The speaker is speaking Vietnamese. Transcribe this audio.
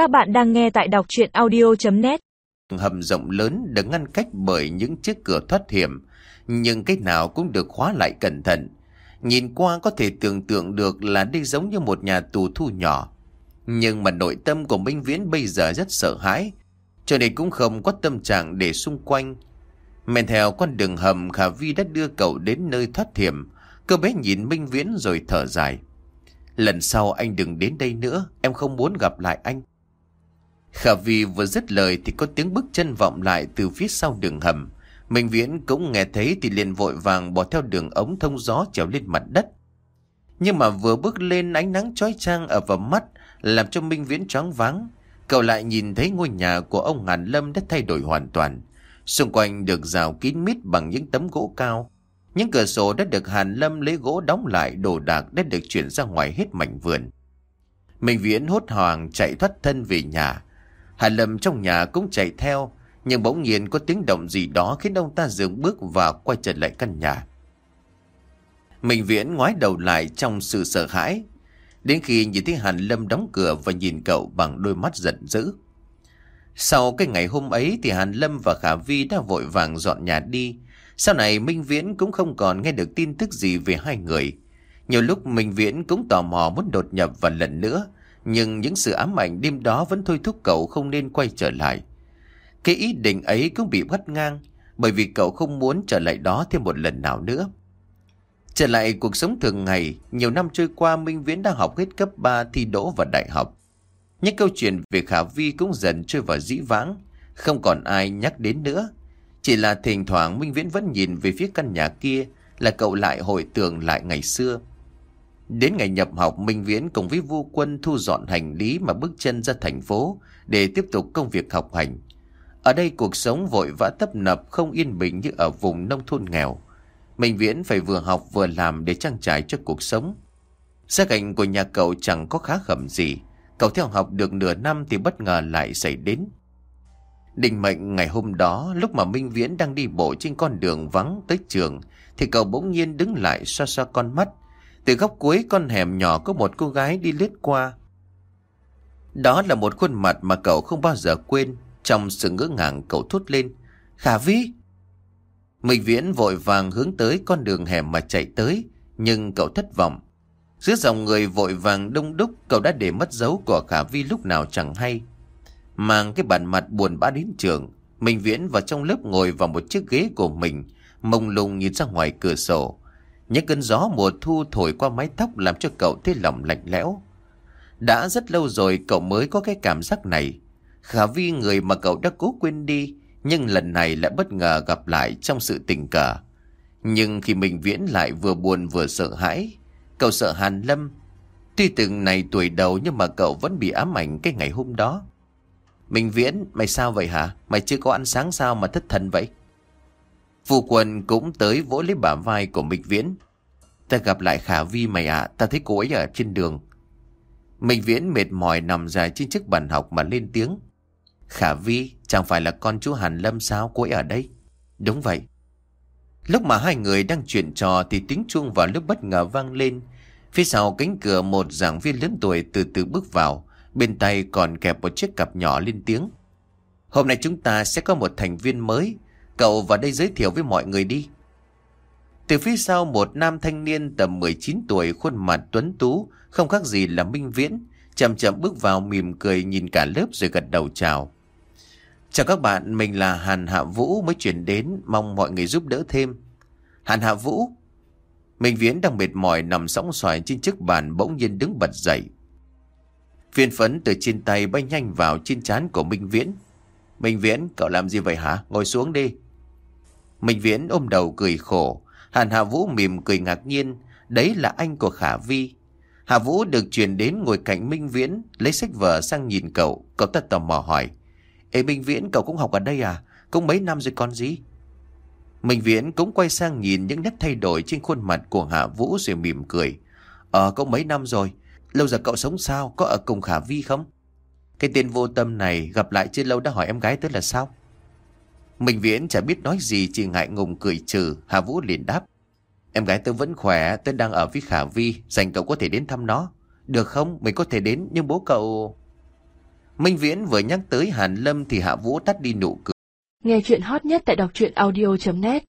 Các bạn đang nghe tại đọc chuyện audio.net Hầm rộng lớn được ngăn cách bởi những chiếc cửa thoát hiểm, nhưng cái nào cũng được khóa lại cẩn thận. Nhìn qua có thể tưởng tượng được là đây giống như một nhà tù thu nhỏ. Nhưng mà nội tâm của Minh Viễn bây giờ rất sợ hãi, cho nên cũng không có tâm trạng để xung quanh. Men theo con đường hầm Khả Vi đã đưa cậu đến nơi thoát hiểm, cơ bé nhìn Minh Viễn rồi thở dài. Lần sau anh đừng đến đây nữa, em không muốn gặp lại anh. Khả Vi vừa dứt lời thì có tiếng bước chân vọng lại từ phía sau đường hầm. Minh Viễn cũng nghe thấy thì liền vội vàng bỏ theo đường ống thông gió trèo lên mặt đất. Nhưng mà vừa bước lên, ánh nắng chói chang ở vào mắt, làm cho Minh Viễn choáng váng. Cậu lại nhìn thấy ngôi nhà của ông Hàn Lâm đã thay đổi hoàn toàn. Xung quanh được rào kín mít bằng những tấm gỗ cao. Những cửa sổ đã được Hàn Lâm lấy gỗ đóng lại, đồ đạc đã được chuyển ra ngoài hết mảnh vườn. Minh Viễn hốt hoảng chạy thoát thân về nhà. Hàn Lâm trong nhà cũng chạy theo, nhưng bỗng nhiên có tiếng động gì đó khiến ông ta dừng bước và quay trở lại căn nhà. Minh Viễn ngoái đầu lại trong sự sợ hãi, đến khi nhìn thấy Hàn Lâm đóng cửa và nhìn cậu bằng đôi mắt giận dữ. Sau cái ngày hôm ấy thì Hàn Lâm và Khả Vi đã vội vàng dọn nhà đi. Sau này Minh Viễn cũng không còn nghe được tin tức gì về hai người. Nhiều lúc Minh Viễn cũng tò mò muốn đột nhập vào lần nữa, nhưng những sự ám ảnh đêm đó vẫn thôi thúc cậu không nên quay trở lại. Cái ý định ấy cũng bị bắt ngang, bởi vì cậu không muốn trở lại đó thêm một lần nào nữa. Trở lại cuộc sống thường ngày, nhiều năm trôi qua Minh Viễn đã học hết cấp 3 thi đỗ vào đại học. Những câu chuyện về Khả Vi cũng dần trôi vào dĩ vãng, không còn ai nhắc đến nữa. Chỉ là thỉnh thoảng Minh Viễn vẫn nhìn về phía căn nhà kia là cậu lại hồi tưởng lại ngày xưa. Đến ngày nhập học, Minh Viễn cùng với Vu Quân thu dọn hành lý mà bước chân ra thành phố để tiếp tục công việc học hành. Ở đây cuộc sống vội vã tấp nập không yên bình như ở vùng nông thôn nghèo. Minh Viễn phải vừa học vừa làm để trang trải cho cuộc sống. Gia cảnh của nhà cậu chẳng có khá khẩm gì. Cậu theo học được nửa năm thì bất ngờ lại xảy đến. Định mệnh ngày hôm đó, lúc mà Minh Viễn đang đi bộ trên con đường vắng tới trường, thì cậu bỗng nhiên đứng lại xoa xoa con mắt. Từ góc cuối con hẻm nhỏ có một cô gái đi lướt qua. Đó là một khuôn mặt mà cậu không bao giờ quên. Trong sự ngỡ ngàng cậu thốt lên. Khả Vi! Minh Viễn vội vàng hướng tới con đường hẻm mà chạy tới, nhưng cậu thất vọng. Giữa dòng người vội vàng đông đúc, cậu đã để mất dấu của Khả Vi lúc nào chẳng hay. Mang cái bản mặt buồn bã đến trường, Minh Viễn vào trong lớp ngồi vào một chiếc ghế của mình, mông lung nhìn ra ngoài cửa sổ. Những cơn gió mùa thu thổi qua mái tóc làm cho cậu thấy lòng lạnh lẽo. Đã rất lâu rồi cậu mới có cái cảm giác này. Khả Vi người mà cậu đã cố quên đi, nhưng lần này lại bất ngờ gặp lại trong sự tình cờ. Nhưng khi mình viễn lại vừa buồn vừa sợ hãi, cậu sợ Hàn Lâm. Tuy từng này tuổi đầu nhưng mà cậu vẫn bị ám ảnh cái ngày hôm đó. Mình viễn, mày sao vậy hả? Mày chưa có ăn sáng sao mà thất thần vậy? Phu quân cũng tới vỗ lấy bả vai của Minh Viễn. Ta gặp lại Khả Vi mày ạ, ta thấy cô ấy ở trên đường. Minh Viễn mệt mỏi nằm dài trên chiếc bàn học mà lên tiếng. Khả Vi, chẳng phải là con chú Hàn Lâm sao cô ấy ở đây? Đúng vậy. Lúc mà hai người đang chuyện trò thì tiếng chuông vào lúc bất ngờ vang lên. Phía sau cánh cửa một giảng viên lớn tuổi từ từ bước vào, bên tay còn kẹp một chiếc cặp nhỏ lên tiếng. Hôm nay chúng ta sẽ có một thành viên mới, cậu vào đây giới thiệu với mọi người đi. Từ phía sau một nam thanh niên tầm 19 tuổi khuôn mặt tuấn tú, không khác gì là minh viễn, chậm chậm bước vào mỉm cười nhìn cả lớp rồi gật đầu chào. Chào các bạn, mình là Hàn Hạ Vũ mới chuyển đến, mong mọi người giúp đỡ thêm. Hàn Hạ Vũ Minh Viễn đang mệt mỏi nằm sóng xoài trên chiếc bàn bỗng nhiên đứng bật dậy. Phiên phấn từ trên tay bay nhanh vào trên trán của Minh Viễn. Minh Viễn, cậu làm gì vậy hả? Ngồi xuống đi. Minh Viễn ôm đầu cười khổ. Hàn Hạ Vũ mỉm cười ngạc nhiên. Đấy là anh của Khả Vi. Hạ Vũ được chuyển đến ngồi cạnh Minh Viễn, lấy sách vở sang nhìn cậu. Cậu ta tò mò hỏi. Ê Minh Viễn cậu cũng học ở đây à? Cũng mấy năm rồi con gì? Minh Viễn cũng quay sang nhìn những nét thay đổi trên khuôn mặt của Hạ Vũ rồi mỉm cười. Ờ cũng mấy năm rồi. Lâu giờ cậu sống sao? Có ở cùng Khả Vi không? Cái tên vô tâm này gặp lại chưa lâu đã hỏi em gái tới là sao? Minh Viễn chả biết nói gì chỉ ngại ngùng cười trừ. Hạ Vũ liền đáp. Em gái tôi vẫn khỏe, tôi đang ở với Khả Vi, dành cậu có thể đến thăm nó. Được không? Mình có thể đến, nhưng bố cậu... Minh Viễn vừa nhắc tới Hàn Lâm thì Hạ Vũ tắt đi nụ cười. Nghe chuyện hot nhất tại đọc truyện audio.net